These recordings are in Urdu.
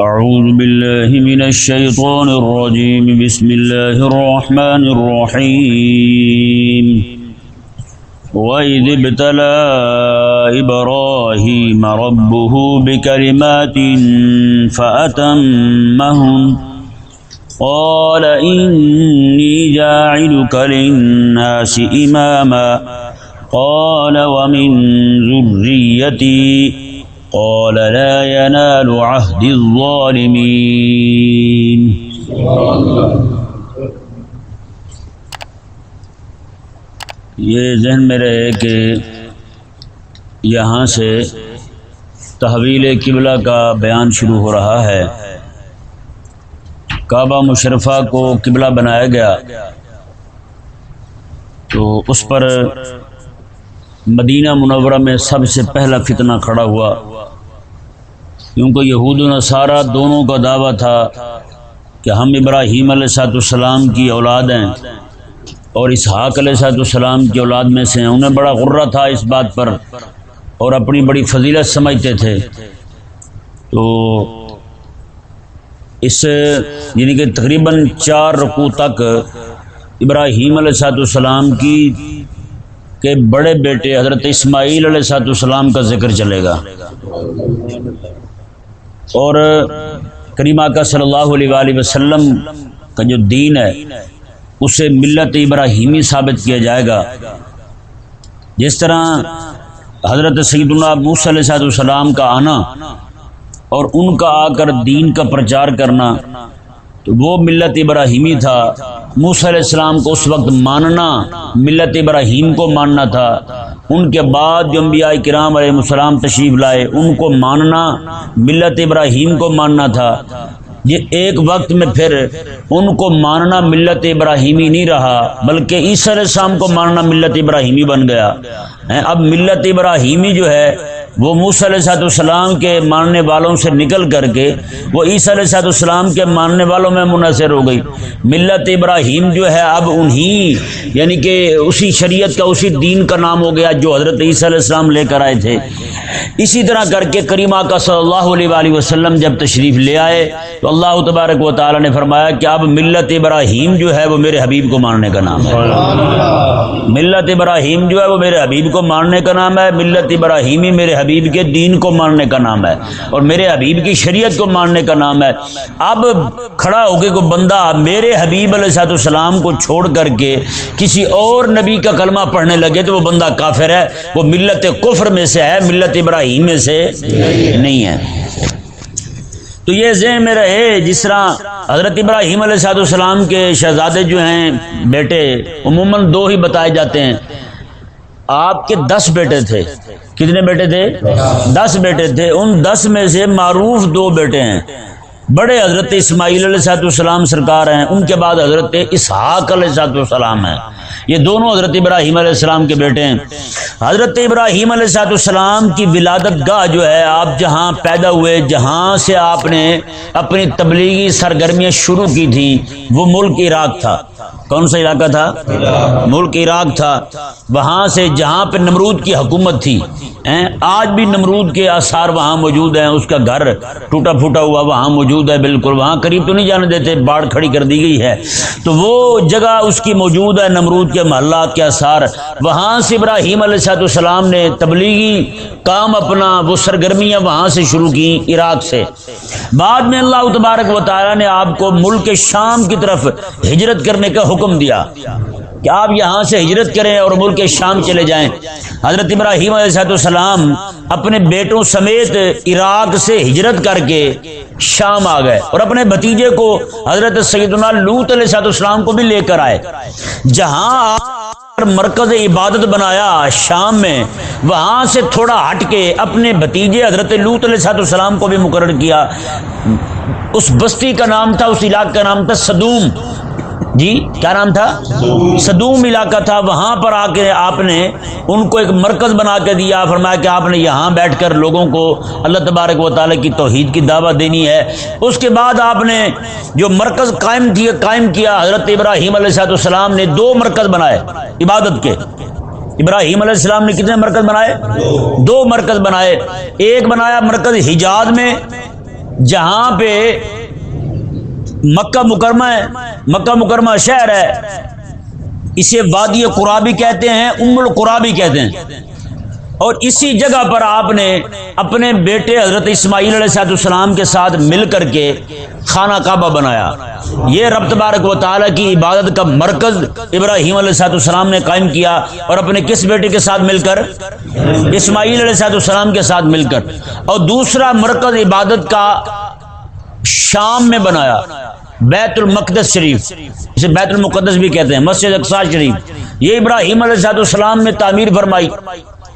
أعوذ بالله من الشيطان الرجيم. بسم الله الرحمن الرحيم. وإذ ابتلى إبراهيم ربه بكلمات فأتمهم. قال، إني جاعلك للناس إماما. قال، ومن ذريتي قال لا ينال عهد الظالمين. یہ ذہن میں رہے کہ یہاں سے تحویل قبلہ کا بیان شروع ہو رہا ہے۔ کعبہ مشرفہ کو قبلہ بنایا گیا۔ تو اس پر مدینہ منورہ میں سب سے پہلا فتنہ کھڑا ہوا۔ کیونکہ یہود و نصارہ دونوں کا دعویٰ تھا کہ ہم ابراہیم علیہ سات السلام کی اولاد ہیں اور اسحاق علیہ سات السلام کی اولاد میں سے ہیں انہیں بڑا غرہ تھا اس بات پر اور اپنی بڑی فضیلت سمجھتے تھے۔ تو اس یعنی کہ تقریباً چار رقو تک ابراہیم علیہ سات السلام کی کہ بڑے بیٹے حضرت اسماعیل علیہ سات السلام کا ذکر چلے گا۔ اور کریمہ کا صلی اللہ علیہ وآلہ وسلم کا جو دین ہے، اسے ملت ابراہیمی ثابت کیا جائے گا۔ جس طرح حضرت سعید اللہ موس علیہ صاحب السلام کا آنا اور ان کا آ کر دین کا پرچار کرنا تو وہ ملت ابراہیمی تھا۔ موس علیہ السلام کو اس وقت ماننا، ملت ابراہیم کو ماننا تھا۔ ان کے بعد جو انبیاء کرام علیہ السلام تشریف لائے، ان کو ماننا، ملت ابراہیم کو ماننا تھا۔ یہ ایک وقت میں پھر ان کو ماننا ملت ابراہیمی نہیں رہا، بلکہ عیسی علیہ السلام کو ماننا ملت ابراہیمی بن گیا۔ اب ملت ابراہیمی جو ہے وہ موس علیہ صاحب السلام کے ماننے والوں سے نکل کر کے وہ عیسی علیہ صاحب السلام کے ماننے والوں میں منحصر ہو گئی۔ ملت ابراہیم جو ہے اب انہی یعنی کہ اسی شریعت کا اسی دین کا نام ہو گیا جو حضرت عیسی علیہ السلام لے کر آئے تھے۔ اسی طرح کر کے کریمہ کا صلی اللہ علیہ وآلہ وسلم جب تشریف لے آئے تو اللہ تبارک و تعالی نے فرمایا کہ اب ملت ابراہیم جو ہے وہ میرے حبیب کو ماننے کا نام ہے۔ ملت ابراہیم جو ہے وہ میرے حبیب کو ماننے کا نام ہے، ملت ابراہیمی میرے حبیب کے دین کو ماننے کا نام ہے اور میرے حبیب کی شریعت کو ماننے کا نام ہے۔ اب کھڑا ہو کے کوئی بندہ میرے حبیب علیہ صاحب السلام کو چھوڑ کر کے کسی اور نبی کا کلمہ پڑھنے لگے تو وہ بندہ کافر ہے، وہ ملت کفر میں سے ہے، ملت ابراہیم میں سے نہیں ہے۔ تو یہ ذہن میں رہے جس طرح حضرت ابراہیم علیہ صاحب السلام کے شہزادے جو ہیں، بیٹے عموماً دو ہی بتائے جاتے ہیں۔ آپ کے دس بیٹے تھے۔ کتنے بیٹے تھے؟ دس بیٹے تھے۔ ان دس میں سے معروف دو بیٹے ہیں۔ بڑے حضرت اسماعیل علیہ صاحب السلام سرکار ہیں، ان کے بعد حضرت اسحاق علیہ صاحب السلام ہیں۔ یہ دونوں حضرت ابراہیم علیہ السلام کے بیٹے ہیں۔ حضرت ابراہیم علیہ صاحب السلام کی ولادت گاہ جو ہے، آپ جہاں پیدا ہوئے، جہاں سے آپ نے اپنی تبلیغی سرگرمیاں شروع کی تھیں، وہ ملک عراق تھا۔ کون سا علاقہ تھا؟ ملک عراق تھا۔ وہاں سے جہاں پہ نمرود کی حکومت تھی آج بھی نمرود کے آثار وہاں موجود ہیں۔ اس کا گھر ٹوٹا پھوٹا ہوا وہاں موجود ہے، بالکل۔ وہاں قریب تو نہیں جانے دیتے، باڑھ کھڑی کر دی گئی ہے۔ تو وہ جگہ اس کی موجود ہے، نمرود کے محلات کے آثار۔ وہاں سے ابراہیم علیہ صاحب السلام نے تبلیغی کام اپنا، وہ سرگرمیاں وہاں سے شروع کی عراق سے۔ بعد میں اللہ تبارک و تعالیٰ نے آپ کو ملک شام کی طرف ہجرت کرنے کا حکم حکم دیا کہ آپ یہاں سے ہجرت کریں اور ملک شام چلے جائیں۔ حضرت ابراہیم علیہ السلام اپنے بیٹوں سمیت عراق سے ہجرت کر کے شام آ گئے اور اپنے بھتیجے کو حضرت سیدنا لوت علیہ السلام کو بھی لے کر آئے۔ جہاں مرکز عبادت بنایا شام میں، وہاں سے تھوڑا ہٹ کے اپنے بھتیجے حضرت لوت علیہ السلام کو بھی مقرر کیا۔ اس بستی کا نام تھا، اس علاقے کا نام تھا صدوم۔ جی کیا نام تھا؟ صدوم علاقہ تھا، وہاں پر آ کے آپ نے ان کو ایک مرکز بنا کے دیا، فرمایا کہ آپ نے یہاں بیٹھ کر لوگوں کو اللہ تبارک و تعالیٰ کی توحید کی دعوت دینی ہے۔ اس کے بعد آپ نے جو مرکز قائم کیا قائم کیا، حضرت ابراہیم علیہ صاحب السلام نے دو مرکز بنائے عبادت کے۔ ابراہیم علیہ السلام نے کتنے مرکز بنائے؟ دو مرکز بنائے۔ ایک بنایا مرکز حجاز میں، جہاں پہ مکہ مکرمہ ہے، مکہ مکرمہ شہر ہے۔ اسے وادی قرابی کہتے ہیں، ام القرابی کہتے ہیں۔ اور اسی جگہ پر آپ نے اپنے بیٹے حضرت اسماعیل علیہ صاحب السلام کے ساتھ مل کر کے خانہ کعبہ بنایا۔ یہ رب تبارک و تعالیٰ کی عبادت کا مرکز ابراہیم علیہ صاحب السلام نے قائم کیا اور اپنے کس بیٹے کے ساتھ مل کر؟ اسماعیل علیہ صاحب السلام کے ساتھ مل کر۔ اور دوسرا مرکز عبادت کا شام میں بنایا، بیت المقدس شریف، اسے بیت المقدس بھی کہتے ہیں، مسجد اقسا شریف۔ یہ ابراہیم علیہ صاحب السلام نے تعمیر فرمائی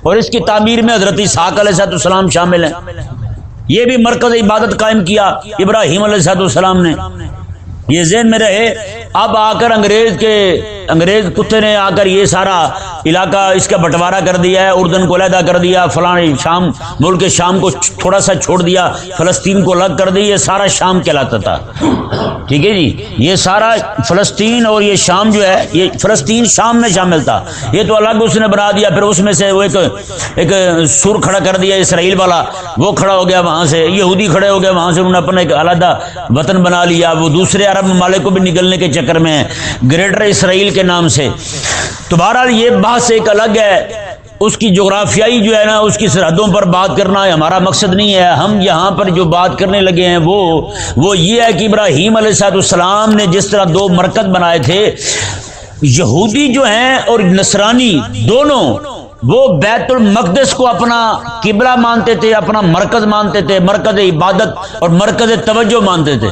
اور اس کی تعمیر میں حضرت اسحاق علیہ صاحب السلام شامل ہیں۔ یہ بھی مرکز عبادت قائم کیا ابراہیم علیہ صاحب السلام نے۔ یہ ذہن میں رہے اب آ کر انگریز کے انگریز کتے نے آ کر یہ سارا علاقہ اس کا بٹوارا کر دیا ہے، اردن کو علیحدہ کر دیا، فلاں شام، ملک شام کو تھوڑا سا چھوڑ دیا، فلسطین کو الگ کر دی، یہ سارا شام کہلاتا تھا۔ ٹھیک ہے جی؟ یہ سارا فلسطین اور یہ شام جو ہے، یہ فلسطین شام میں شامل تھا۔ یہ تو الگ اس نے بنا دیا، پھر اس میں سے وہ ایک ایک سر کھڑا کر دیا، اسرائیل والا، وہ کھڑا ہو گیا وہاں سے، یہودی کھڑے ہو گئے، وہاں سے انہوں نے اپنا ایک علیحدہ وطن بنا لیا۔ وہ دوسرے عرب ممالک کو بھی نکلنے کے چکر میں گریٹر اسرائیل کے نام سے۔ تو بہرحال یہ بحث ایک الگ ہے۔ اس کی جغرافیائی جو ہے نا، اس کی سرحدوں پر بات کرنا ہمارا مقصد نہیں ہے۔ ہم یہاں پر جو بات کرنے لگے ہیں وہ وہ یہ ہے کہ ابراہیم علیہ صاحب السلام نے جس طرح دو مرکز بنائے تھے، یہودی جو ہیں اور نصرانی دونوں، وہ بیت المقدس کو اپنا قبلہ مانتے تھے، اپنا مرکز مانتے تھے، مرکز عبادت اور مرکز توجہ مانتے تھے۔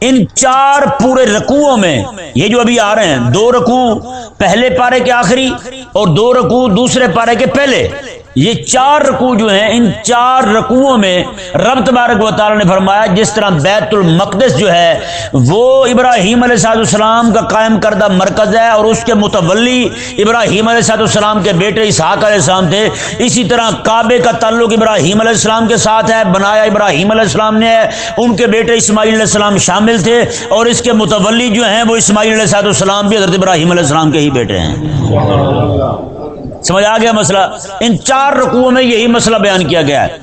ان چار پورے رکوعوں میں، یہ جو ابھی آ رہے ہیں، دو رکوع پہلے پارے کے آخری اور دو رکوع دوسرے پارے کے پہلے۔ یہ چار رکوع جو ہیں، ان چار رکوعوں میں رب تبارک و تعالی نے فرمایا، جس طرح بیت المقدس جو ہے، وہ ابراہیم علیہ صاحب السلام کا قائم کردہ مرکز ہے اور اس کے متولی ابراہیم علیہ صاحب السلام کے بیٹے اسحاق علیہ السلام تھے۔ اسی طرح کعبے کا تعلق ابراہیم علیہ السلام کے ساتھ ہے، بنایا ابراہیم علیہ السلام نے ہے، ان کے بیٹے اسماعیل علیہ السلام شامل تھے اور اس کے متولی جو ہیں، وہ اسماعیل علیہ صاحب السلام بھی حضرت ابراہیم علیہ السلام کے ہی بیٹے ہیں۔ سمجھ آ گیا مسئلہ؟ ان چار رقو میں یہی مسئلہ بیان کیا گیا ہے۔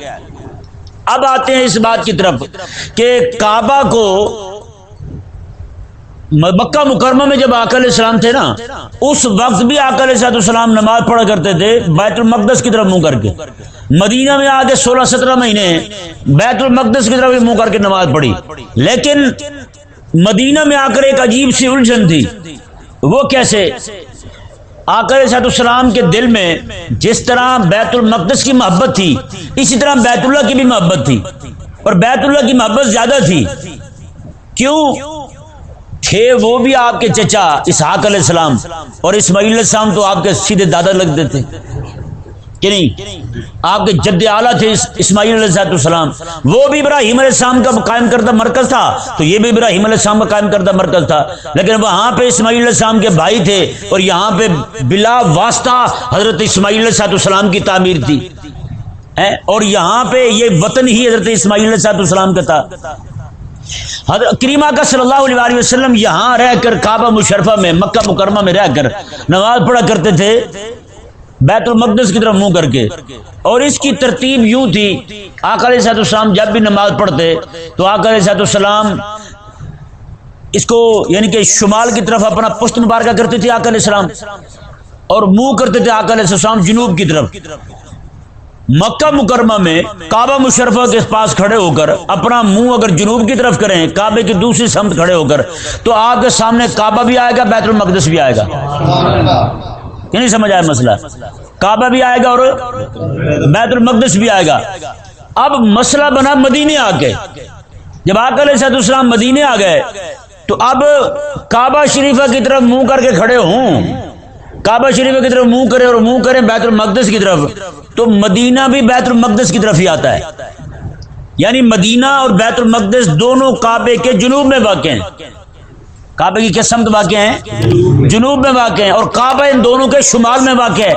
اب آتے ہیں اس بات کی طرف کہ کعبہ کو مکہ مکرمہ میں جب آکل اسلام تھے نا، اس وقت بھی آکل صاحب السلام نماز پڑھا کرتے تھے بیت المقدس کی طرف منہ کر کے۔ مدینہ میں آگے سولہ سترہ مہینے بیت المقدس کی طرف منہ کر کے نماز پڑھی۔ لیکن مدینہ میں آ کر ایک عجیب سی الجھن تھی۔ وہ کیسے؟ آکر صاحب السلام کے دل میں جس طرح بیت المقدس کی محبت تھی، اسی طرح بیت اللہ کی بھی محبت تھی۔ اور بیت اللہ کی محبت زیادہ تھی۔ کیوں؟ تھے وہ بھی آپ کے چچا اسحاق علیہ السلام اور اسماعیل علیہ السلام تو آپ کے سیدھے دادا لگتے تھے کہ نہیں؟ آپ کے جد اعلیٰ تھے اسماعیل علیہ السلام وہ بھی ابراہیم علیہ السلام کا قائم کردہ مرکز تھا۔ تو یہ بھی ابراہیم علیہ السلام کا قائم کردہ مرکز تھا۔ لیکن وہاں پہ اسماعیل علیہ السلام کے بھائی تھے اور یہاں پہ بلا واسطہ حضرت اسماعیل علیہ السلام کی تعمیر تھی۔ اور یہاں پہ یہ وطن ہی حضرت اسماعیل علیہ السلام کا تھا۔ حضرت کریمہ کا صلی اللہ علیہ وسلم یہاں رہ کر کعبہ مشرفہ میں، مکہ مکرمہ میں رہ کر نماز پڑھا کرتے تھے۔ بیت المقدس کی طرف منہ کر کے۔ اور اس کی ترتیب یوں تھی آکر صاحب السلام جب بھی نماز پڑھتے، تو آکر صاحب السلام اس کو یعنی کہ شمال کی طرف اپنا پشت مبارکہ کرتے تھے آکر السلام۔ اور منہ کرتے تھے آکر السلام جنوب کی طرف۔ مکہ مکرمہ میں کعبہ مشرفہ کے پاس کھڑے ہو کر، اپنا منہ اگر جنوب کی طرف کریں، کعبے کی دوسری سمت کھڑے ہو کر، تو آپ کے سامنے کعبہ بھی آئے گا، بیت المقدس بھی آئے گا۔ نہیں سمجھ آیا مسئلہ؟ کعبہ بھی آئے گا اور بیت المقدس بھی آئے گا۔ اب مسئلہ بنا مدینے آ کے۔ جب آکل صحت السلام مدینے آ گئے، تو اب کعبہ شریفہ کی طرف منہ کر کے کھڑے ہوں۔ کعبہ شریفہ کی طرف منہ کرے اور منہ کرے بیت المقدس کی طرف، تو مدینہ بھی بیت المقدس کی طرف ہی آتا ہے۔ یعنی مدینہ اور بیت المقدس دونوں کعبے کے جنوب میں واقع ہیں۔ کعبے کی کس سمت واقع ہیں؟ جنوب میں واقع ہیں اور کعبہ ان دونوں کے شمال میں واقع ہے۔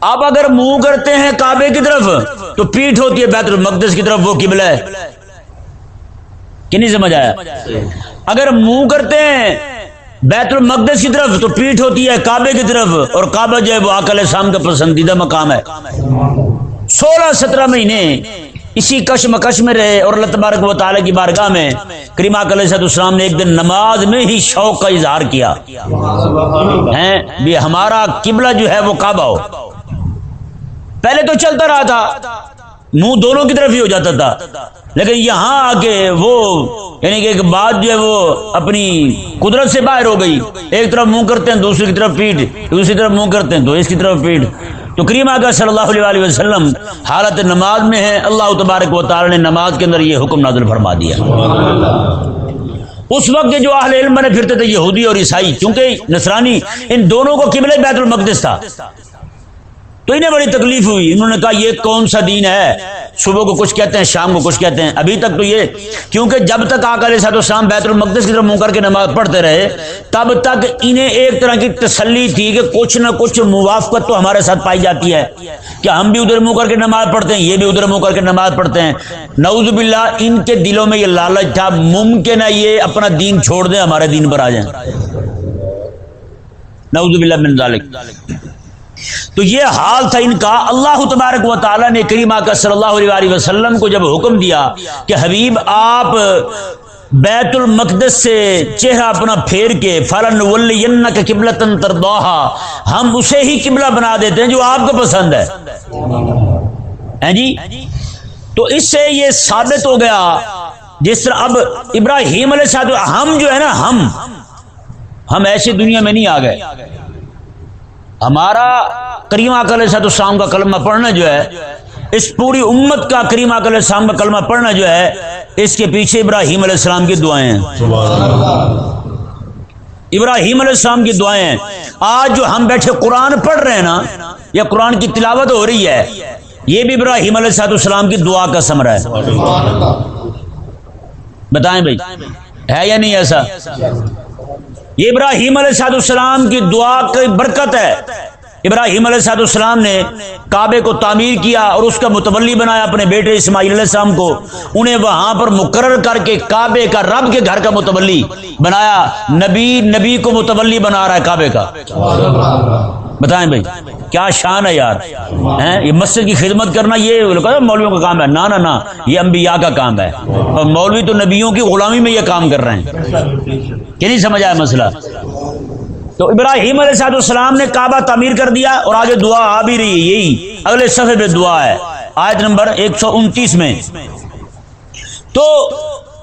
اب اگر منہ کرتے ہیں کعبے کی طرف، تو پیٹ ہوتی ہے بیت المقدس کی طرف، وہ قبلہ ہے۔ کہ نہیں سمجھ آیا؟ اگر منہ کرتے ہیں بیت المقدس کی طرف، تو پیٹ ہوتی ہے کعبے کی طرف، اور کعبہ جو ہے وہ آکل شام کا پسندیدہ مقام ہے۔ سولہ سترہ مہینے اسی کش مکش میں رہے اور اللہ تبارک و تعالی کی بارگاہ میں کریما علیہ السلام نے ایک دن نماز میں ہی شوق کا اظہار کیا۔ بھی ہمارا قبلہ جو ہے وہ کعبہ ہو۔ پہلے تو چلتا رہا تھا۔ منہ دونوں کی طرف ہی ہو جاتا تھا۔ لیکن یہاں آ کے وہ یعنی کہ ایک بات جو ہے وہ اپنی قدرت سے باہر ہو گئی۔ ایک طرف منہ کرتے ہیں، دوسری کی طرف پیٹ دوسری طرف منہ کرتے ہیں تو اس کی طرف پیٹ تو کریم آگا صلی اللہ علیہ وسلم حالت نماز میں ہے اللہ تبارک و تعالی نے نماز کے اندر یہ حکم نازل فرما دیا۔ اس وقت جو اہل علم بنے پھرتے تھے، یہودی اور عیسائی کیونکہ نصرانی، ان دونوں کو قبل بیت المقدس تھا۔ تو انہیں بڑی تکلیف ہوئی۔ انہوں نے کہا، یہ کون سا دین ہے؟ صبح کو کچھ کہتے ہیں، شام کو کچھ کہتے ہیں۔ ابھی تک تو یہ، کیونکہ جب تک آکر صاحب شام بیت المقدس کی طرف منہ کر کے نماز پڑھتے رہے، تب تک انہیں ایک طرح کی تسلی تھی کہ کچھ نہ کچھ موافقت تو ہمارے ساتھ پائی جاتی ہے کہ ہم بھی ادھر منہ کر کے نماز پڑھتے ہیں، یہ بھی ادھر منہ کر کے نماز پڑھتے ہیں۔ نعوذ باللہ، ان کے دلوں میں یہ لالچ تھا، ممکن ہے یہ اپنا دین چھوڑ دیں، ہمارے دین پر آ جائیں۔ نعوذ باللہ من ذالک۔ تو یہ حال تھا ان کا۔ اللہ تبارک و تعالیٰ نے کریم کا صلی اللہ علیہ وسلم کو جب حکم دیا کہ حبیب، آپ بیت المقدس سے چہرہ اپنا پھیر کے فلن کا قبل قبلتن ہم اسے ہی قبلہ بنا دیتے ہیں جو آپ کو پسند ہے۔ جی؟ تو اس سے یہ ثابت ہو گیا جس طرح اب ابراہیم علیہ السلام، ہم جو ہے نا، ہم ہم ایسی دنیا میں نہیں آ گئے۔ ہمارا کریم اکل صاحب السلام کا کلمہ پڑھنا جو ہے، اس پوری امت کا کریم اکل السلام کا کلمہ پڑھنا جو ہے، اس کے پیچھے ابراہیم علیہ السلام کی دعائیں ہیں۔ ابراہیم علیہ السلام کی دعائیں ہیں۔ آج جو ہم بیٹھے قرآن پڑھ رہے ہیں نا، یا قرآن کی تلاوت ہو رہی ہے، یہ بھی ابراہیم علیہ صاحب السلام کی دعا کا سمرہ ہے۔ بتائیں بھائی، ہے یا نہیں ایسا؟ یہ ابراہیم علیہ السلام کی دعا کی برکت ہے۔ ابراہیم علیہ صاحب السلام نے کعبے کو تعمیر کیا اور اس کا متولی بنایا اپنے بیٹے اسماعیل علیہ السلام کو۔ انہیں وہاں پر مقرر کر کے کعبے کا، رب کے گھر کا متولی بنایا۔ نبی نبی کو متولی بنا رہا ہے کعبے کا۔ بتائیں بھائی، کیا شان ہے یار یہ مسجد کی خدمت کرنا یہ مولویوں کا کام ہے۔ نہ نہ یہ انبیاء کا کام ہے۔ اور مولوی تو نبیوں کی غلامی میں یہ کام کر رہے ہیں۔ کہ نہیں سمجھ آیا مسئلہ۔ تو ابراہیم علیہ صاحب السلام نے کعبہ تعمیر کر دیا اور آگے دعا آ بھی رہی ہے، یہی۔ اگلے صفحے پہ دعا ہے۔ آیت نمبر ایک سو انتیس میں۔ تو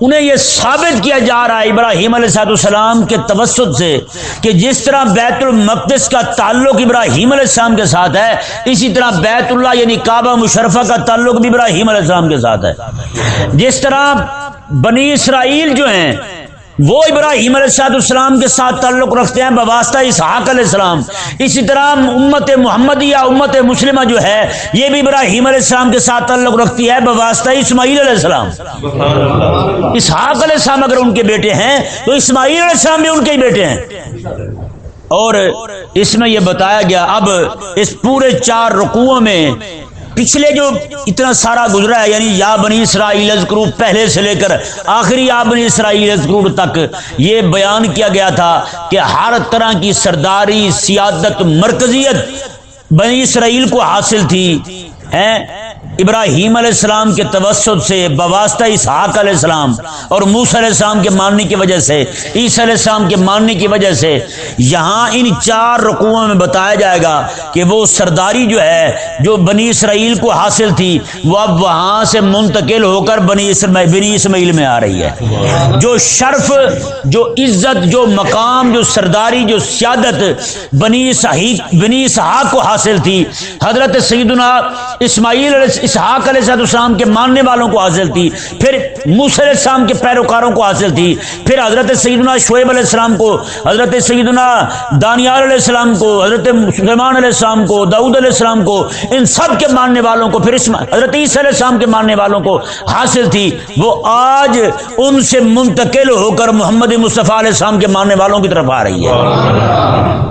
انہیں یہ ثابت کیا جا رہا ہے ابراہیم علیہ صاحب السلام کے توسط سے کہ جس طرح بیت المقدس کا تعلق ابراہیم علیہ السلام کے ساتھ ہے، اسی طرح بیت اللہ یعنی کعبہ مشرفہ کا تعلق بھی ابراہیم علیہ السلام کے ساتھ ہے۔ جس طرح بنی اسرائیل جو ہیں وہ ابراہیم علیہ السلام کے ساتھ تعلق رکھتے ہیں، بواسطہ اسحاق علیہ السلام۔ اسی طرح امت محمد یا امت مسلمہ جو ہے، یہ بھی ابراہیم علیہ السلام کے ساتھ تعلق رکھتی ہے، بواسطہ اسماعیل علیہ السلام۔ اسحاق علیہ السلام اگر ان کے بیٹے ہیں، تو اسماعیل علیہ السلام بھی ان کے ہی بیٹے ہیں۔ اور اس میں یہ بتایا گیا، اب اس پورے چار رکوعوں میں پچھلے جو اتنا سارا گزرا ہے یعنی یا بنی اسرائیل اذکرو پہلے سے لے کر آخری یا بنی اسرائیل اذکرو تک، یہ بیان کیا گیا تھا کہ ہر طرح کی سرداری، سیادت، مرکزیت بنی اسرائیل کو حاصل تھی ابراہیم علیہ السلام کے توسط سے، بواسطہ اسحاق علیہ السلام اور موس علیہ السلام کے ماننے کی وجہ سے، عیسی علیہ السلام کے ماننے کی وجہ سے، یہاں ان چار رقووں میں بتایا جائے گا کہ وہ سرداری جو ہے، جو بنی اسرائیل کو حاصل تھی، وہ اب وہاں سے منتقل ہو کر بنی اسماعیل بنی اسماعیل میں آ رہی ہے۔ جو شرف، جو عزت، جو مقام، جو سرداری، جو سیادت بنی صحیح بنی صحاق کو حاصل تھی۔ حضرت سیدنا اسماعیل علیہ اسحاق علیہ السلام کے ماننے والوں کو حاصل تھی، پھر موسی علیہ السلام کے پیروکاروں کو حاصل تھی، پھر حضرت سیدنا شعیب علیہ السلام کو، حضرت سیدنا دانیال علیہ السلام کو، حضرت سلیمان علیہ السلام کو، داؤد علیہ السلام کو، ان سب کے ماننے والوں کو، پھر حضرت عیسی علیہ السلام کے ماننے والوں کو حاصل تھی۔ وہ آج ان سے منتقل ہو کر محمد مصطفیٰ علیہ السلام کے ماننے والوں کی طرف آ رہی ہے۔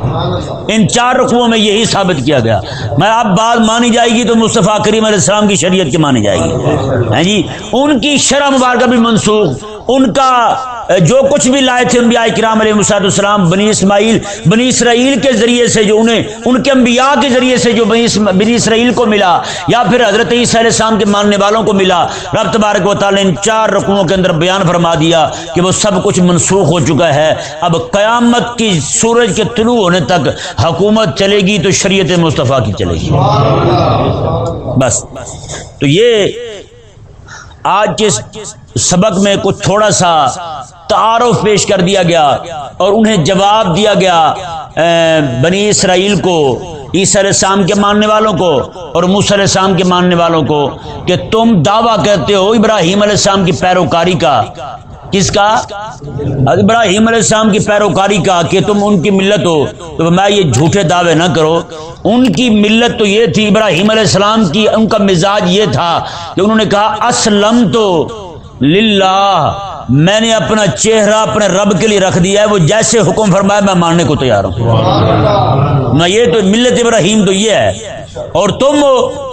ان چار رقبوں میں یہی ثابت کیا گیا۔ میں اب بات مانی جائے گی تو مصطفیٰ کریم علیہ السلام کی شریعت کی مانی جائے گی۔ جی؟ ان کی شرح مبارکہ بھی منسوخ۔ ان کا جو کچھ بھی لائے تھے انبیاء کرام علیہ مساط السلام بنی اسماعیل، بنی اسرائیل کے ذریعے سے جو انہیں، ان کے انبیاء کے ذریعے سے جو بنی اسرائیل کو ملا، یا پھر حضرت عیسیٰ علیہ السلام کے ماننے والوں کو ملا، رب تبارک و تعالیٰ ان چار رقموں کے اندر بیان فرما دیا کہ وہ سب کچھ منسوخ ہو چکا ہے۔ اب قیامت کی سورج کے طلوع ہونے تک حکومت چلے گی تو شریعت مصطفیٰ کی چلے گی۔ بس۔ تو یہ آج کے سبق میں کچھ تھوڑا سا تعارف پیش کر دیا گیا اور انہیں جواب دیا گیا بنی اسرائیل کو، عیسی علیہ السلام کے ماننے والوں کو اور موسی علیہ السلام کے ماننے والوں کو کہ تم دعویٰ کہتے ہو ابراہیم علیہ السلام کی پیروکاری کا۔ کس کا؟ ابراہیم علیہ السلام کی پیروکاری کا کہ تم ان کی ملت ہو، تو میں یہ جھوٹے دعوے نہ کرو۔ ان کی ملت تو یہ تھی، ابراہیم علیہ السلام کی ان کا مزاج یہ تھا کہ انہوں نے کہا اسلم تو للہ، میں نے اپنا چہرہ اپنے رب کے لیے رکھ دیا ہے، وہ جیسے حکم فرمایا، میں ماننے کو تیار ہوں۔ نہ یہ تو ملت ابراہیم تو یہ ہے۔ اور تم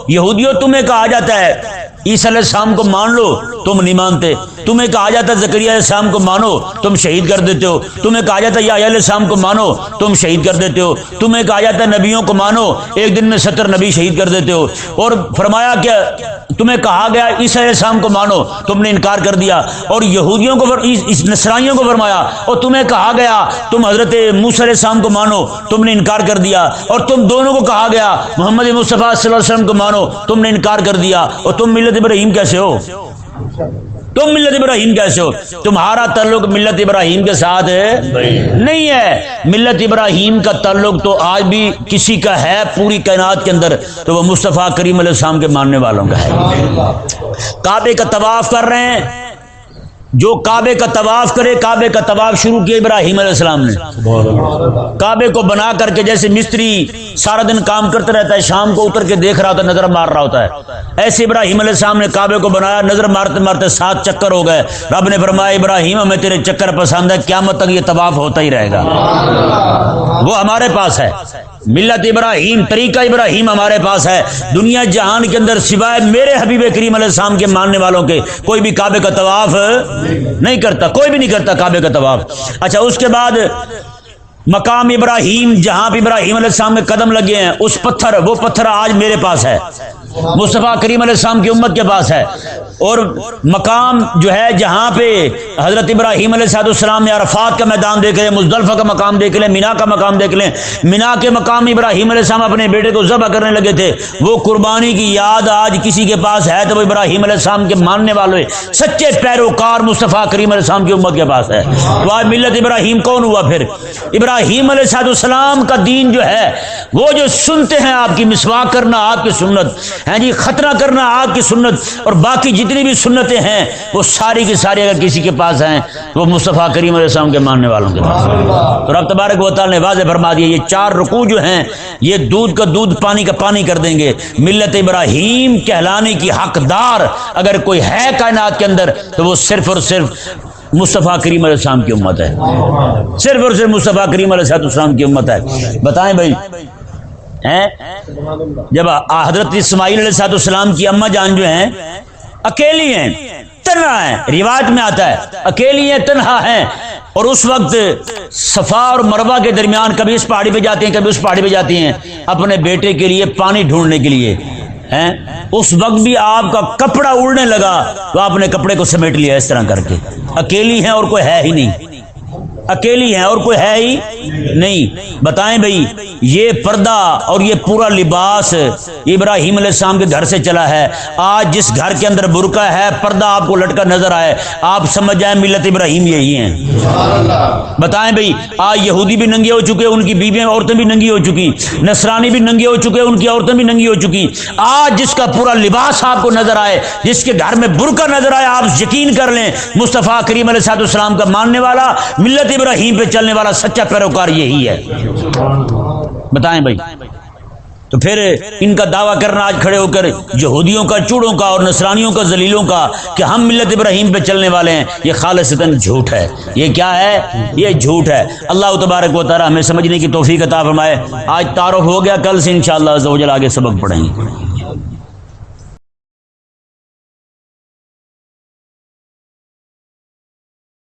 یہودیوں تمہیں کہا جاتا ہے، عیسی علیہ السلام کو مان لو، تم نہیں مانتے۔ تمہیں کہا جاتا ہے علیہ السلام کو مانو، تم شہید کر دیتے ہو۔ تمہیں کہا جاتا یا علیہ السلام کو مانو، تم شہید کر دیتے ہو۔ تمہیں کہا جاتا نبیوں کو مانو، ایک دن میں ستر نبی شہید کر دیتے ہو۔ اور فرمایا کہ تمہیں کہا گیا، عیسی علیہ السلام کو مانو۔ تم نے انکار کر دیا۔ اور یہودیوں کو اس نسرائیوں کو فرمایا۔ اور تمہیں کہا گیا، تم حضرت موسی علیہ السلام کو مانو۔ تم نے انکار کر دیا۔ اور تم دونوں کو کہا گیا، محمد مصطفیٰ صلی اللہ علیہ وسلم کو مانو۔ تم نے انکار کر دیا۔ اور تم ملت ابراہیم کیسے ہو؟ تم ملت ابراہیم کیسے ہو؟ تمہارا تعلق ملت ابراہیم کے ساتھ نہیں ہے۔ ملت ابراہیم کا تعلق تو آج بھی کسی کا ہے پوری کائنات کے اندر۔ تو وہ مصطفیٰ کریم علیہ السلام کے ماننے والوں کا ہے۔ کعبے کا طواف کر رہے ہیں۔ جو کعبے کا طواف کرے، کعبے کا طواف شروع کیا ابراہیم علیہ السلام نے۔ کعبے کو بنا کر کے جیسے مستری سارا دن کام کرتا رہتا ہے، شام کو اتر کے دیکھ رہا ہوتا ہے، نظر مار رہا ہوتا ہے۔ ایسے ابراہیم علیہ السلام نے کعبے کو بنایا، نظر مارتے مارتے سات چکر ہو گئے۔ رب نے فرمایا، ابراہیم، ہمیں تیرے چکر پسند ہے قیامت تک یہ طواف ہوتا ہی رہے گا۔ وہ ہمارے پاس ہے۔ ملت ابراہیم، طریقہ ابراہیم ہمارے پاس ہے۔ دنیا جہان کے اندر سوائے میرے حبیب کریم علیہ السلام کے ماننے والوں کے، کوئی بھی کعبے کا طواف نہیں کرتا، کوئی بھی نہیں کرتا کعبے کا طواف۔ اچھا اس کے بعد مقام ابراہیم، جہاں پہ ابراہیم علیہ السلام کے قدم لگے ہیں، اس پتھر، وہ پتھر آج میرے پاس ہے۔ مصطفیٰ کریم علیہ السلام کی امت کے پاس ہے۔ اور مقام جو ہے جہاں پہ حضرت ابراہیم علیہ صاحب السلام نے عرفات کا میدان دیکھ لیں مزدلفہ کا مقام دیکھ لیں مینا کا مقام دیکھ لیں مینا کے مقام ابراہیم علیہ السلام اپنے بیٹے کو ذبح کرنے لگے تھے۔ وہ قربانی کی یاد آج کسی کے پاس ہے تو وہ ابراہیم علیہ السلام کے ماننے والے سچے پیروکار مصطفیٰ کریم علیہ السلام کی امت کے پاس ہے۔ تو آج ملت ابراہیم کون ہوا پھر؟ ابراہیم علیہ صاحب السلام کا دین جو ہے، وہ جو سنتے ہیں آپ کی مسواک کرنا، آپ کی سنت ہے جی خطرہ کرنا آپ کی سنت اور باقی جتنی جتنی بھی سنتیں ہیں، وہ ساری کی ساری اگر کسی کے پاس ہیں، وہ مصطفیٰ کریم علیہ السلام کے ماننے والوں کے پاس تو رب تبارک و تعالیٰ نے واضح فرما دیا، یہ چار رکوع جو ہیں، یہ دودھ کا دودھ پانی کا پانی کر دیں گے۔ ملت ابراہیم کہلانے کی حقدار اگر کوئی ہے کائنات کے اندر، تو وہ صرف اور صرف مصطفیٰ کریم علیہ السلام کی امت ہے۔ صرف اور صرف مصطفیٰ کریم علیہ السلام کی امت ہے۔ بتائیں بھائی جب حضرت اسماعیل علیہ السلام کی اما جان جو ہیں، اکیلی ہیں، تنہا ہے رواج میں آتا ہے، اکیلی ہیں، تنہا ہیں، اور اس وقت صفا اور مربع کے درمیان کبھی اس پہاڑی پہ جاتی ہیں، کبھی اس پہاڑی پہ جاتی ہیں، اپنے بیٹے کے لیے پانی ڈھونڈنے کے لیے اس وقت بھی آپ کا کپڑا اڑنے لگا، تو آپ نے کپڑے کو سمیٹ لیا اس طرح کر کے۔ اکیلی ہیں اور کوئی ہے ہی نہیں۔ اکیلی ہیں اور کوئی ہے ہی نہیں۔ بتائیں بھائی، یہ پردہ اور یہ پورا لباس ابراہیم علیہ السلام کے گھر سے چلا ہے۔ آج جس گھر کے اندر برقع ہے، پردہ آپ کو لٹکا نظر آئے۔ آپ سمجھ جائیں ملت ابراہیم یہی ہیں۔ بتائیں بھائی، آج یہودی بھی ننگے ہو چکے، ان کی بیویاں عورتیں بھی ننگی ہو چکی نصرانی بھی ننگے ہو چکے، ان کی عورتیں بھی ننگی ہو چکی آج جس کا پورا لباس آپ کو نظر آئے، جس کے گھر میں برقع نظر آئے، آپ یقین کر لیں، مصطفیٰ کریم علیہ السلام کا ماننے والا، ملت ابراہیم پہ چلنے والا سچا پیروکار یہی ہے۔ بتائیں بھائی۔ تو پھر ان کا دعویٰ کرنا آج کھڑے ہو کر یہودیوں کا، چوڑوں کا اور نصرانیوں کا، ذلیلوں کا کہ ہم ملت ابراہیم پہ چلنے والے ہیں، یہ خالص جھوٹ ہے۔ یہ کیا ہے؟ یہ جھوٹ ہے۔ اللہ تبارک و تعالیٰ ہمیں سمجھنے کی توفیق عطا فرمائے۔ آج تعارف ہو گیا کل سے انشاءاللہ شاء اللہ آگے سبق پڑھیں گے۔